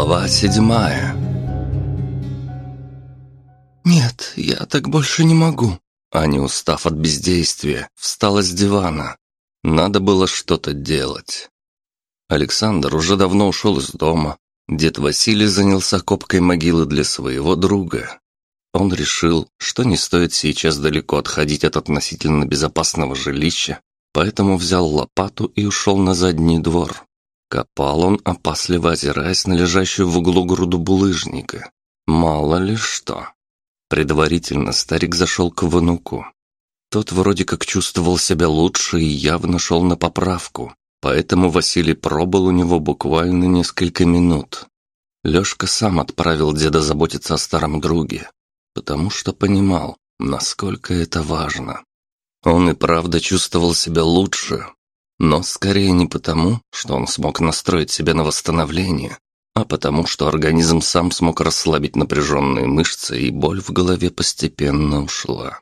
Глава седьмая «Нет, я так больше не могу». Аня, устав от бездействия, встала с дивана. Надо было что-то делать. Александр уже давно ушел из дома. Дед Василий занялся копкой могилы для своего друга. Он решил, что не стоит сейчас далеко отходить от относительно безопасного жилища, поэтому взял лопату и ушел на задний двор. Копал он, опасливо озираясь на лежащую в углу груду булыжника. Мало ли что. Предварительно старик зашел к внуку. Тот вроде как чувствовал себя лучше и явно шел на поправку, поэтому Василий пробыл у него буквально несколько минут. Лёшка сам отправил деда заботиться о старом друге, потому что понимал, насколько это важно. Он и правда чувствовал себя лучше, но скорее не потому, что он смог настроить себя на восстановление, а потому что организм сам смог расслабить напряженные мышцы и боль в голове постепенно ушла.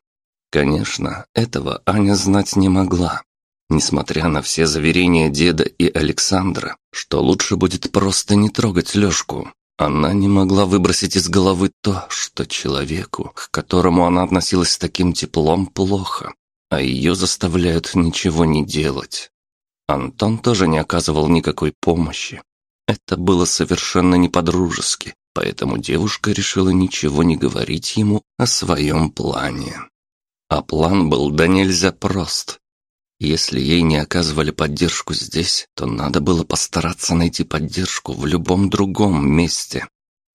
Конечно, этого Аня знать не могла. Несмотря на все заверения деда и Александра, что лучше будет просто не трогать Лёшку, она не могла выбросить из головы то, что человеку, к которому она относилась с таким теплом, плохо, а ее заставляют ничего не делать. Антон тоже не оказывал никакой помощи. Это было совершенно не по-дружески, поэтому девушка решила ничего не говорить ему о своем плане. А план был да нельзя прост. Если ей не оказывали поддержку здесь, то надо было постараться найти поддержку в любом другом месте.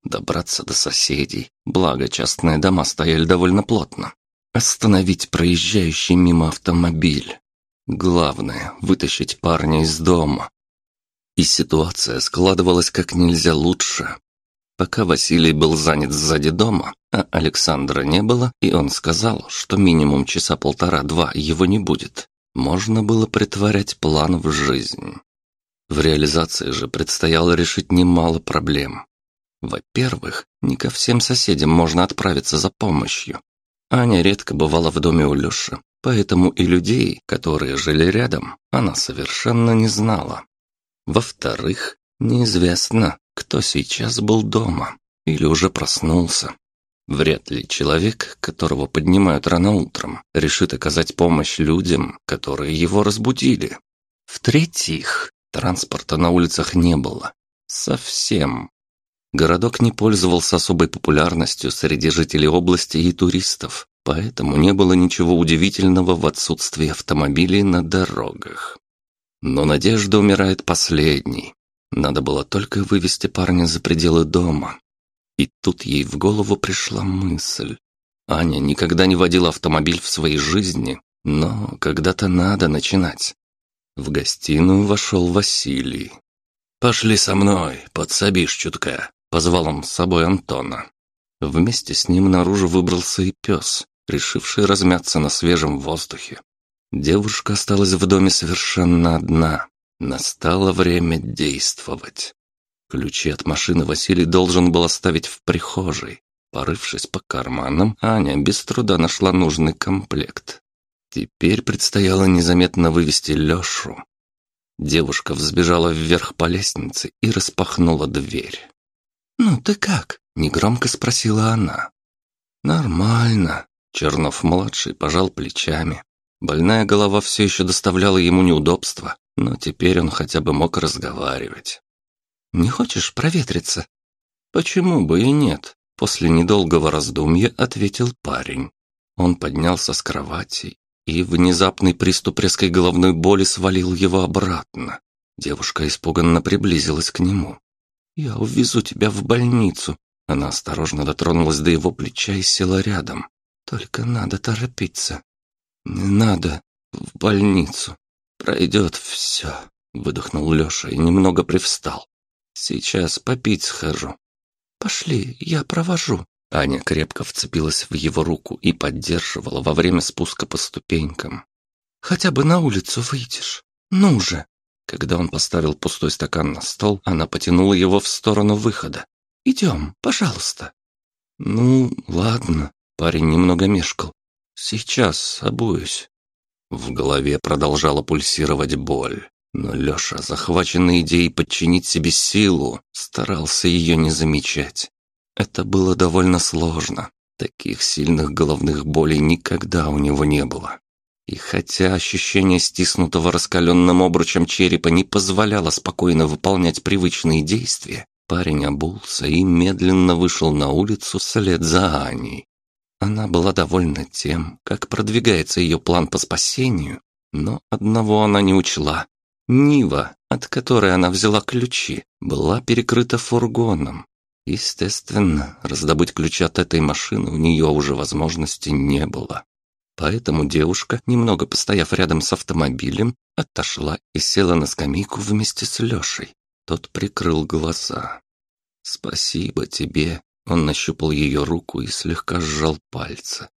Добраться до соседей, благо частные дома стояли довольно плотно. Остановить проезжающий мимо автомобиль. Главное – вытащить парня из дома. И ситуация складывалась как нельзя лучше. Пока Василий был занят сзади дома, а Александра не было, и он сказал, что минимум часа полтора-два его не будет, можно было притворять план в жизнь. В реализации же предстояло решить немало проблем. Во-первых, не ко всем соседям можно отправиться за помощью. Аня редко бывала в доме у Лёши, поэтому и людей, которые жили рядом, она совершенно не знала. Во-вторых, неизвестно, кто сейчас был дома или уже проснулся. Вряд ли человек, которого поднимают рано утром, решит оказать помощь людям, которые его разбудили. В-третьих, транспорта на улицах не было. Совсем. Городок не пользовался особой популярностью среди жителей области и туристов, поэтому не было ничего удивительного в отсутствии автомобилей на дорогах. Но надежда умирает последней. Надо было только вывести парня за пределы дома, и тут ей в голову пришла мысль. Аня никогда не водила автомобиль в своей жизни, но когда-то надо начинать. В гостиную вошел Василий. «Пошли со мной, подсобишь чутка», — позвал он с собой Антона. Вместе с ним наружу выбрался и пес, решивший размяться на свежем воздухе. Девушка осталась в доме совершенно одна. Настало время действовать. Ключи от машины Василий должен был оставить в прихожей. Порывшись по карманам, Аня без труда нашла нужный комплект. Теперь предстояло незаметно вывести Лешу. Девушка взбежала вверх по лестнице и распахнула дверь. «Ну ты как?» — негромко спросила она. «Нормально», — Чернов-младший пожал плечами. Больная голова все еще доставляла ему неудобства, но теперь он хотя бы мог разговаривать. Не хочешь проветриться?» «Почему бы и нет?» После недолгого раздумья ответил парень. Он поднялся с кровати, и внезапный приступ резкой головной боли свалил его обратно. Девушка испуганно приблизилась к нему. «Я увезу тебя в больницу». Она осторожно дотронулась до его плеча и села рядом. «Только надо торопиться». «Не надо в больницу. Пройдет все», — выдохнул Леша и немного привстал. Сейчас попить схожу. Пошли, я провожу. Аня крепко вцепилась в его руку и поддерживала во время спуска по ступенькам. Хотя бы на улицу выйдешь. Ну же. Когда он поставил пустой стакан на стол, она потянула его в сторону выхода. «Идем, пожалуйста». «Ну, ладно», — парень немного мешкал. «Сейчас обуюсь». В голове продолжала пульсировать боль. Но Леша, захваченный идеей подчинить себе силу, старался ее не замечать. Это было довольно сложно. Таких сильных головных болей никогда у него не было. И хотя ощущение стиснутого раскаленным обручем черепа не позволяло спокойно выполнять привычные действия, парень обулся и медленно вышел на улицу вслед за Аней. Она была довольна тем, как продвигается ее план по спасению, но одного она не учла. Нива, от которой она взяла ключи, была перекрыта фургоном. Естественно, раздобыть ключи от этой машины у нее уже возможности не было. Поэтому девушка, немного постояв рядом с автомобилем, отошла и села на скамейку вместе с Лешей. Тот прикрыл глаза. «Спасибо тебе». Он нащупал ее руку и слегка сжал пальцы.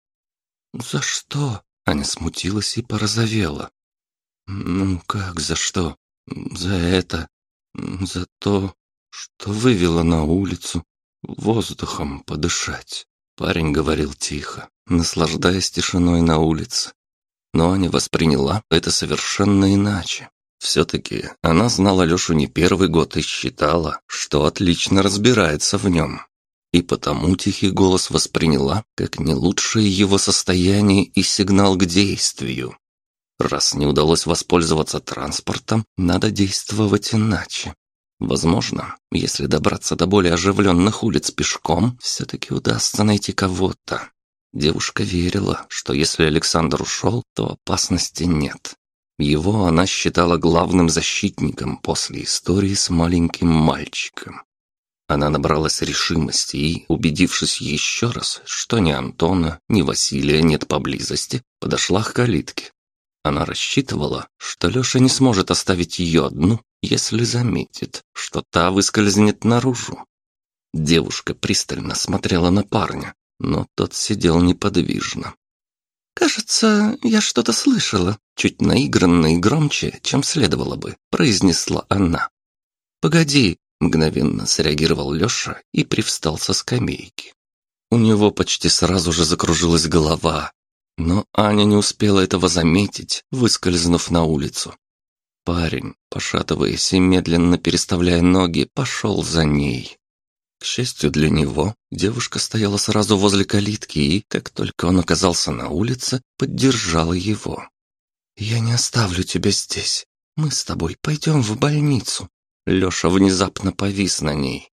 «За что?» Аня смутилась и порозовела. «Ну как за что? За это. За то, что вывела на улицу воздухом подышать». Парень говорил тихо, наслаждаясь тишиной на улице. Но Аня восприняла это совершенно иначе. Все-таки она знала Лешу не первый год и считала, что отлично разбирается в нем. И потому тихий голос восприняла как не лучшее его состояние и сигнал к действию. Раз не удалось воспользоваться транспортом, надо действовать иначе. Возможно, если добраться до более оживленных улиц пешком, все-таки удастся найти кого-то. Девушка верила, что если Александр ушел, то опасности нет. Его она считала главным защитником после истории с маленьким мальчиком. Она набралась решимости и, убедившись еще раз, что ни Антона, ни Василия нет поблизости, подошла к калитке. Она рассчитывала, что Леша не сможет оставить ее одну, если заметит, что та выскользнет наружу. Девушка пристально смотрела на парня, но тот сидел неподвижно. «Кажется, я что-то слышала», чуть наигранно и громче, чем следовало бы, произнесла она. «Погоди», — мгновенно среагировал Леша и привстал со скамейки. У него почти сразу же закружилась голова, но Аня не успела этого заметить, выскользнув на улицу. Парень, пошатываясь и медленно переставляя ноги, пошел за ней. К счастью для него, девушка стояла сразу возле калитки и, как только он оказался на улице, поддержала его. «Я не оставлю тебя здесь. Мы с тобой пойдем в больницу». Леша внезапно повис на ней.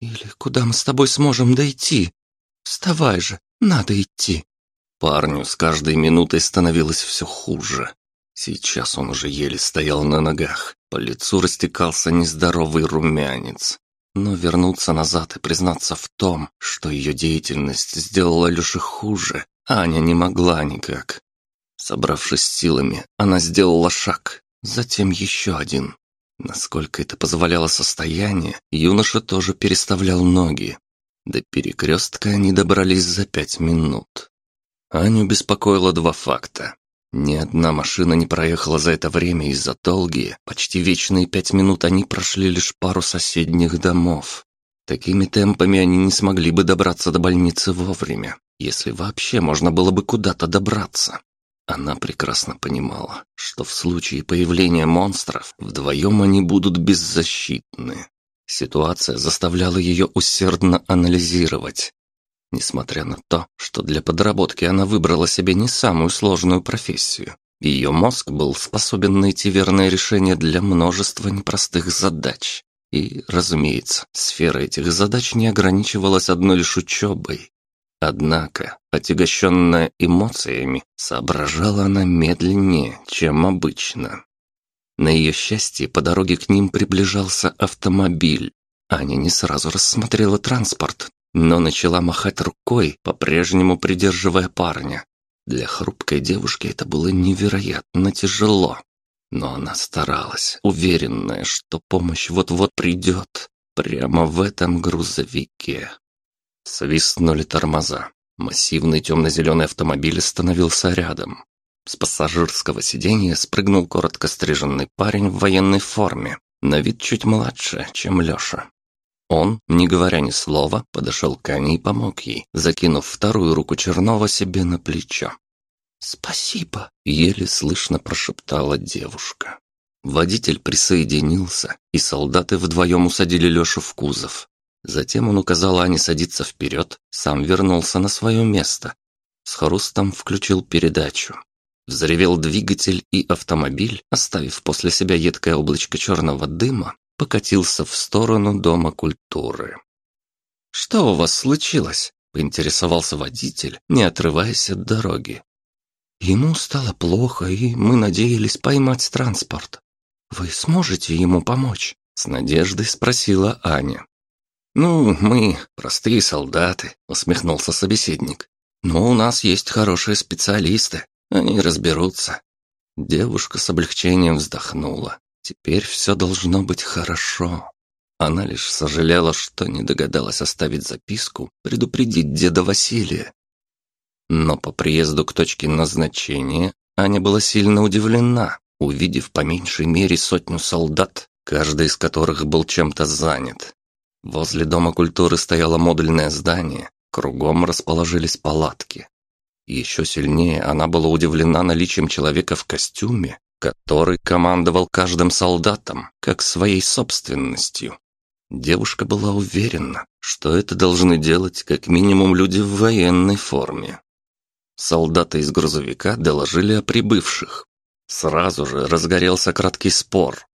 «Или куда мы с тобой сможем дойти? Вставай же, надо идти». Парню с каждой минутой становилось все хуже. Сейчас он уже еле стоял на ногах, по лицу растекался нездоровый румянец. Но вернуться назад и признаться в том, что ее деятельность сделала Леше хуже, Аня не могла никак. Собравшись силами, она сделала шаг, затем еще один. Насколько это позволяло состояние, юноша тоже переставлял ноги. До перекрестка они добрались за пять минут. Аню беспокоило два факта. Ни одна машина не проехала за это время из-за долгие, почти вечные пять минут они прошли лишь пару соседних домов. Такими темпами они не смогли бы добраться до больницы вовремя, если вообще можно было бы куда-то добраться. Она прекрасно понимала, что в случае появления монстров вдвоем они будут беззащитны. Ситуация заставляла ее усердно анализировать, Несмотря на то, что для подработки она выбрала себе не самую сложную профессию, ее мозг был способен найти верное решение для множества непростых задач. И, разумеется, сфера этих задач не ограничивалась одной лишь учебой. Однако, отягощенная эмоциями, соображала она медленнее, чем обычно. На ее счастье по дороге к ним приближался автомобиль. Аня не сразу рассмотрела транспорт, но начала махать рукой, по-прежнему придерживая парня. Для хрупкой девушки это было невероятно тяжело. Но она старалась, уверенная, что помощь вот-вот придет, прямо в этом грузовике. Свистнули тормоза. Массивный темно-зеленый автомобиль остановился рядом. С пассажирского сиденья спрыгнул коротко стриженный парень в военной форме, на вид чуть младше, чем Леша. Он, не говоря ни слова, подошел к Ане и помог ей, закинув вторую руку Чернова себе на плечо. «Спасибо», — еле слышно прошептала девушка. Водитель присоединился, и солдаты вдвоем усадили Лешу в кузов. Затем он указал Ане садиться вперед, сам вернулся на свое место. С хрустом включил передачу. Взревел двигатель, и автомобиль, оставив после себя едкое облачко черного дыма, покатился в сторону Дома культуры. «Что у вас случилось?» – поинтересовался водитель, не отрываясь от дороги. «Ему стало плохо, и мы надеялись поймать транспорт. Вы сможете ему помочь?» – с надеждой спросила Аня. «Ну, мы простые солдаты», — усмехнулся собеседник. «Но у нас есть хорошие специалисты, они разберутся». Девушка с облегчением вздохнула. Теперь все должно быть хорошо. Она лишь сожалела, что не догадалась оставить записку, предупредить деда Василия. Но по приезду к точке назначения Аня была сильно удивлена, увидев по меньшей мере сотню солдат, каждый из которых был чем-то занят. Возле Дома культуры стояло модульное здание, кругом расположились палатки. Еще сильнее она была удивлена наличием человека в костюме, который командовал каждым солдатом, как своей собственностью. Девушка была уверена, что это должны делать как минимум люди в военной форме. Солдаты из грузовика доложили о прибывших. Сразу же разгорелся краткий спор,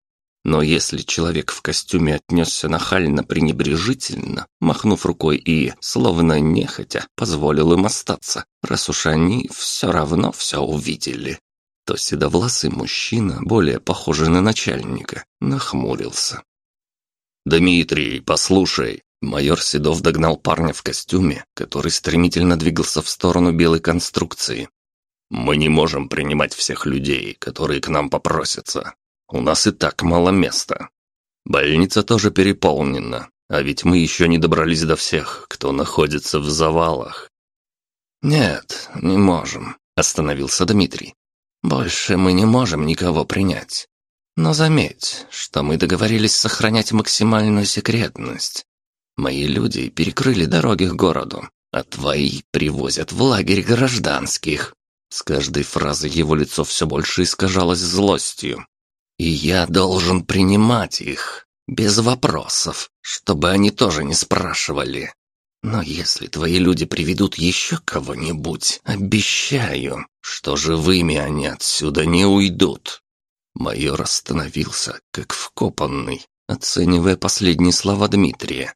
но если человек в костюме отнесся нахально пренебрежительно, махнув рукой и, словно нехотя, позволил им остаться, раз уж они все равно все увидели, то седовласый мужчина, более похожий на начальника, нахмурился. «Дмитрий, послушай!» Майор Седов догнал парня в костюме, который стремительно двигался в сторону белой конструкции. «Мы не можем принимать всех людей, которые к нам попросятся. У нас и так мало места. Больница тоже переполнена, а ведь мы еще не добрались до всех, кто находится в завалах. Нет, не можем, остановился Дмитрий. Больше мы не можем никого принять. Но заметь, что мы договорились сохранять максимальную секретность. Мои люди перекрыли дороги к городу, а твои привозят в лагерь гражданских. С каждой фразой его лицо все больше искажалось злостью. И я должен принимать их, без вопросов, чтобы они тоже не спрашивали. Но если твои люди приведут еще кого-нибудь, обещаю, что живыми они отсюда не уйдут». Майор остановился, как вкопанный, оценивая последние слова Дмитрия.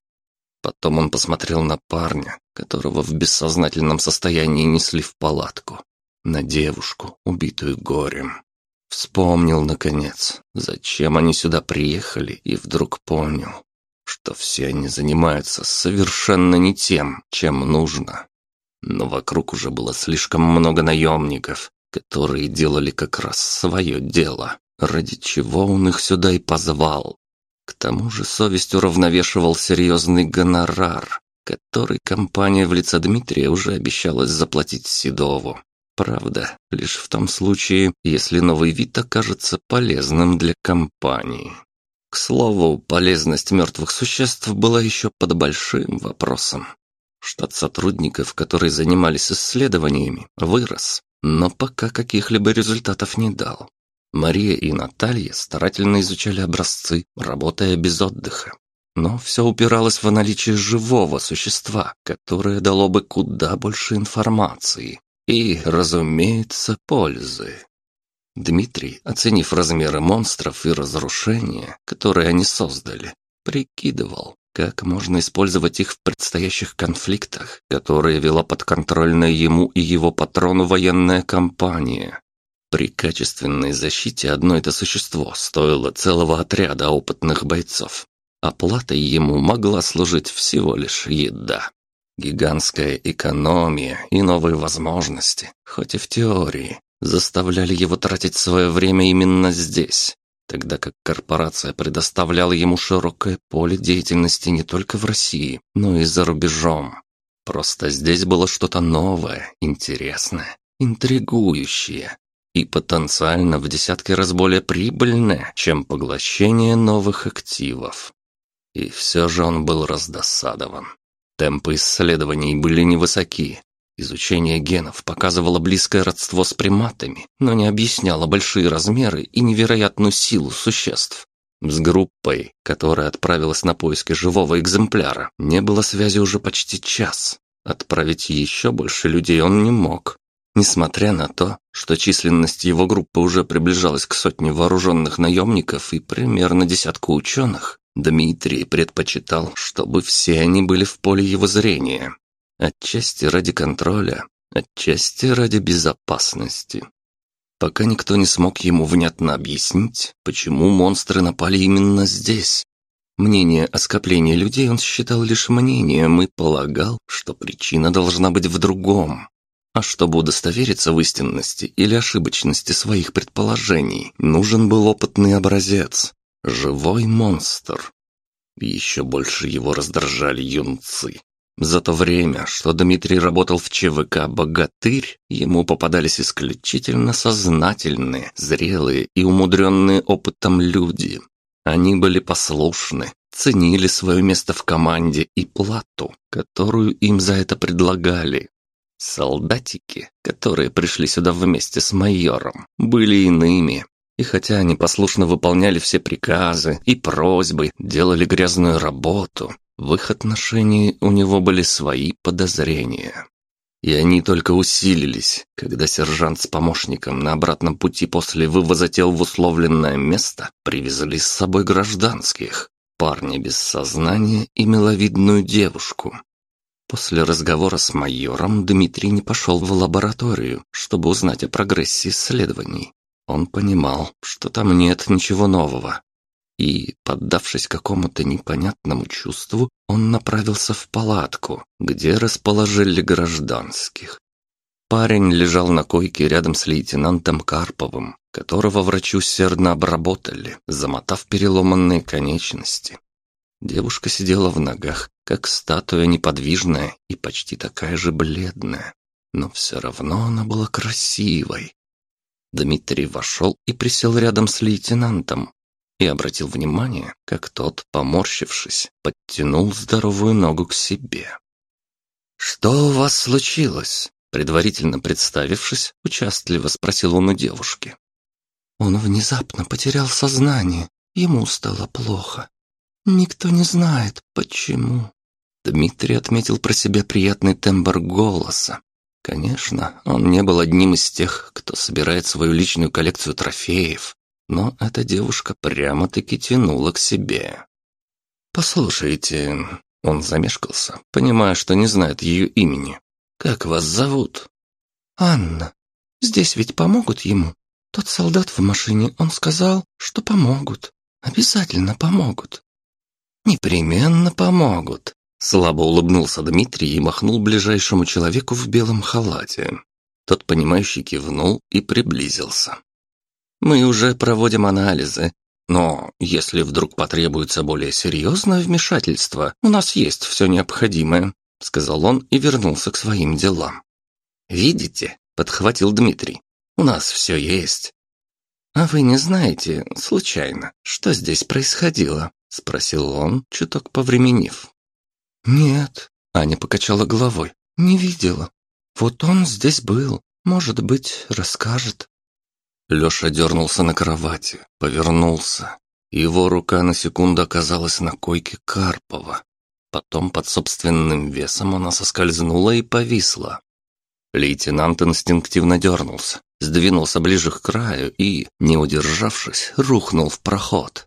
Потом он посмотрел на парня, которого в бессознательном состоянии несли в палатку, на девушку, убитую горем. Вспомнил, наконец, зачем они сюда приехали, и вдруг понял, что все они занимаются совершенно не тем, чем нужно. Но вокруг уже было слишком много наемников, которые делали как раз свое дело, ради чего он их сюда и позвал. К тому же совесть уравновешивал серьезный гонорар, который компания в лице Дмитрия уже обещалась заплатить Седову. Правда, лишь в том случае, если новый вид окажется полезным для компании. К слову, полезность мертвых существ была еще под большим вопросом. Штат сотрудников, которые занимались исследованиями, вырос, но пока каких-либо результатов не дал. Мария и Наталья старательно изучали образцы, работая без отдыха. Но все упиралось в наличие живого существа, которое дало бы куда больше информации. И, разумеется, пользы. Дмитрий, оценив размеры монстров и разрушения, которые они создали, прикидывал, как можно использовать их в предстоящих конфликтах, которые вела подконтрольная ему и его патрону военная компания. При качественной защите одно это существо стоило целого отряда опытных бойцов. Оплатой ему могла служить всего лишь еда. Гигантская экономия и новые возможности, хоть и в теории, заставляли его тратить свое время именно здесь, тогда как корпорация предоставляла ему широкое поле деятельности не только в России, но и за рубежом. Просто здесь было что-то новое, интересное, интригующее и потенциально в десятки раз более прибыльное, чем поглощение новых активов. И все же он был раздосадован. Темпы исследований были невысоки. Изучение генов показывало близкое родство с приматами, но не объясняло большие размеры и невероятную силу существ. С группой, которая отправилась на поиски живого экземпляра, не было связи уже почти час. Отправить еще больше людей он не мог. Несмотря на то, что численность его группы уже приближалась к сотне вооруженных наемников и примерно десятку ученых, Дмитрий предпочитал, чтобы все они были в поле его зрения. Отчасти ради контроля, отчасти ради безопасности. Пока никто не смог ему внятно объяснить, почему монстры напали именно здесь. Мнение о скоплении людей он считал лишь мнением и полагал, что причина должна быть в другом. А чтобы удостовериться в истинности или ошибочности своих предположений, нужен был опытный образец. Живой монстр. Еще больше его раздражали юнцы. За то время, что Дмитрий работал в ЧВК «Богатырь», ему попадались исключительно сознательные, зрелые и умудренные опытом люди. Они были послушны, ценили свое место в команде и плату, которую им за это предлагали. Солдатики, которые пришли сюда вместе с майором, были иными. И хотя они послушно выполняли все приказы и просьбы, делали грязную работу, в их отношении у него были свои подозрения. И они только усилились, когда сержант с помощником на обратном пути после вывоза тел в условленное место привезли с собой гражданских, парня без сознания и миловидную девушку, После разговора с майором Дмитрий не пошел в лабораторию, чтобы узнать о прогрессе исследований. Он понимал, что там нет ничего нового. И, поддавшись какому-то непонятному чувству, он направился в палатку, где расположили гражданских. Парень лежал на койке рядом с лейтенантом Карповым, которого врачи усердно обработали, замотав переломанные конечности. Девушка сидела в ногах, как статуя неподвижная и почти такая же бледная. Но все равно она была красивой. Дмитрий вошел и присел рядом с лейтенантом и обратил внимание, как тот, поморщившись, подтянул здоровую ногу к себе. «Что у вас случилось?» Предварительно представившись, участливо спросил он у девушки. Он внезапно потерял сознание, ему стало плохо. Никто не знает, почему. Дмитрий отметил про себя приятный тембр голоса. Конечно, он не был одним из тех, кто собирает свою личную коллекцию трофеев, но эта девушка прямо-таки тянула к себе. «Послушайте...» Он замешкался, понимая, что не знает ее имени. «Как вас зовут?» «Анна. Здесь ведь помогут ему. Тот солдат в машине, он сказал, что помогут. Обязательно помогут». «Непременно помогут», Слабо улыбнулся Дмитрий и махнул ближайшему человеку в белом халате. Тот, понимающий, кивнул и приблизился. «Мы уже проводим анализы, но если вдруг потребуется более серьезное вмешательство, у нас есть все необходимое», сказал он и вернулся к своим делам. «Видите?» – подхватил Дмитрий. «У нас все есть». «А вы не знаете, случайно, что здесь происходило?» – спросил он, чуток повременив. «Нет», — Аня покачала головой, — «не видела. Вот он здесь был, может быть, расскажет». Леша дернулся на кровати, повернулся. Его рука на секунду оказалась на койке Карпова. Потом под собственным весом она соскользнула и повисла. Лейтенант инстинктивно дернулся, сдвинулся ближе к краю и, не удержавшись, рухнул в проход.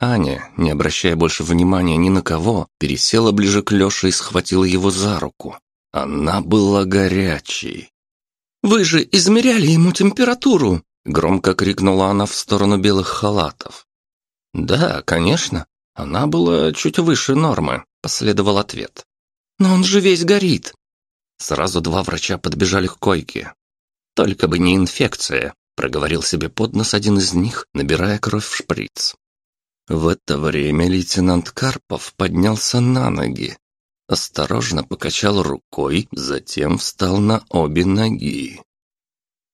Аня, не обращая больше внимания ни на кого, пересела ближе к Лёше и схватила его за руку. Она была горячей. «Вы же измеряли ему температуру!» Громко крикнула она в сторону белых халатов. «Да, конечно. Она была чуть выше нормы», — последовал ответ. «Но он же весь горит!» Сразу два врача подбежали к койке. «Только бы не инфекция», — проговорил себе под нос один из них, набирая кровь в шприц. В это время лейтенант Карпов поднялся на ноги, осторожно покачал рукой, затем встал на обе ноги.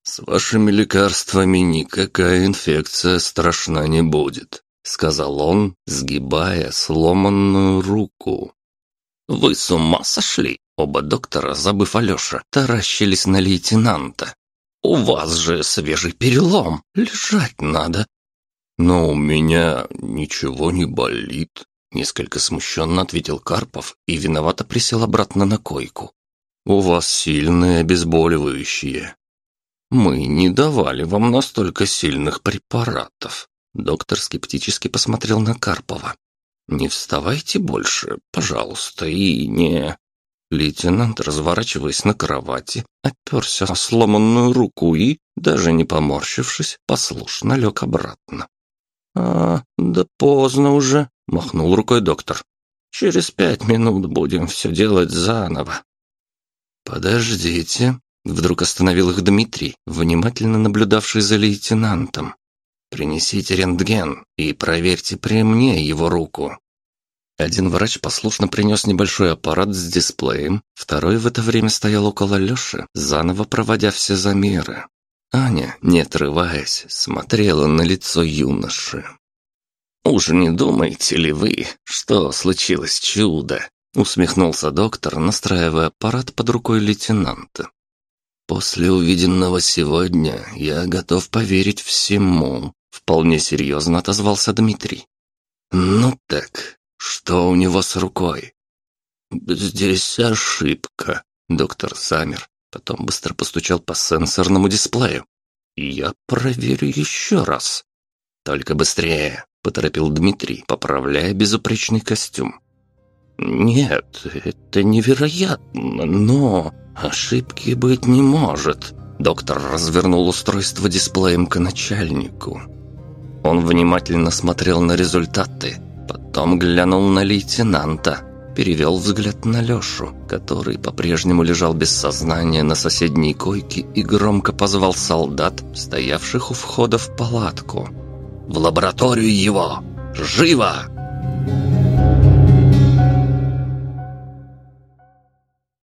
«С вашими лекарствами никакая инфекция страшна не будет», — сказал он, сгибая сломанную руку. «Вы с ума сошли?» Оба доктора, забыв Алёша, таращились на лейтенанта. «У вас же свежий перелом, лежать надо». «Но у меня ничего не болит», — несколько смущенно ответил Карпов и виновато присел обратно на койку. «У вас сильные обезболивающие». «Мы не давали вам настолько сильных препаратов», — доктор скептически посмотрел на Карпова. «Не вставайте больше, пожалуйста, и не...» Лейтенант, разворачиваясь на кровати, оперся о сломанную руку и, даже не поморщившись, послушно лег обратно. «А, да поздно уже», — махнул рукой доктор. «Через пять минут будем все делать заново». «Подождите», — вдруг остановил их Дмитрий, внимательно наблюдавший за лейтенантом. «Принесите рентген и проверьте при мне его руку». Один врач послушно принес небольшой аппарат с дисплеем, второй в это время стоял около Лёши, заново проводя все замеры. Аня, не отрываясь, смотрела на лицо юноши. «Уж не думаете ли вы, что случилось чудо?» усмехнулся доктор, настраивая аппарат под рукой лейтенанта. «После увиденного сегодня я готов поверить всему», вполне серьезно отозвался Дмитрий. «Ну так, что у него с рукой? Здесь ошибка. Доктор замер, потом быстро постучал по сенсорному дисплею. Я проверю еще раз. Только быстрее, поторопил Дмитрий, поправляя безупречный костюм. Нет, это невероятно, но ошибки быть не может. Доктор развернул устройство дисплеем к начальнику. Он внимательно смотрел на результаты, Потом глянул на лейтенанта, перевел взгляд на Лешу, который по-прежнему лежал без сознания на соседней койке и громко позвал солдат, стоявших у входа в палатку. «В лабораторию его! Живо!»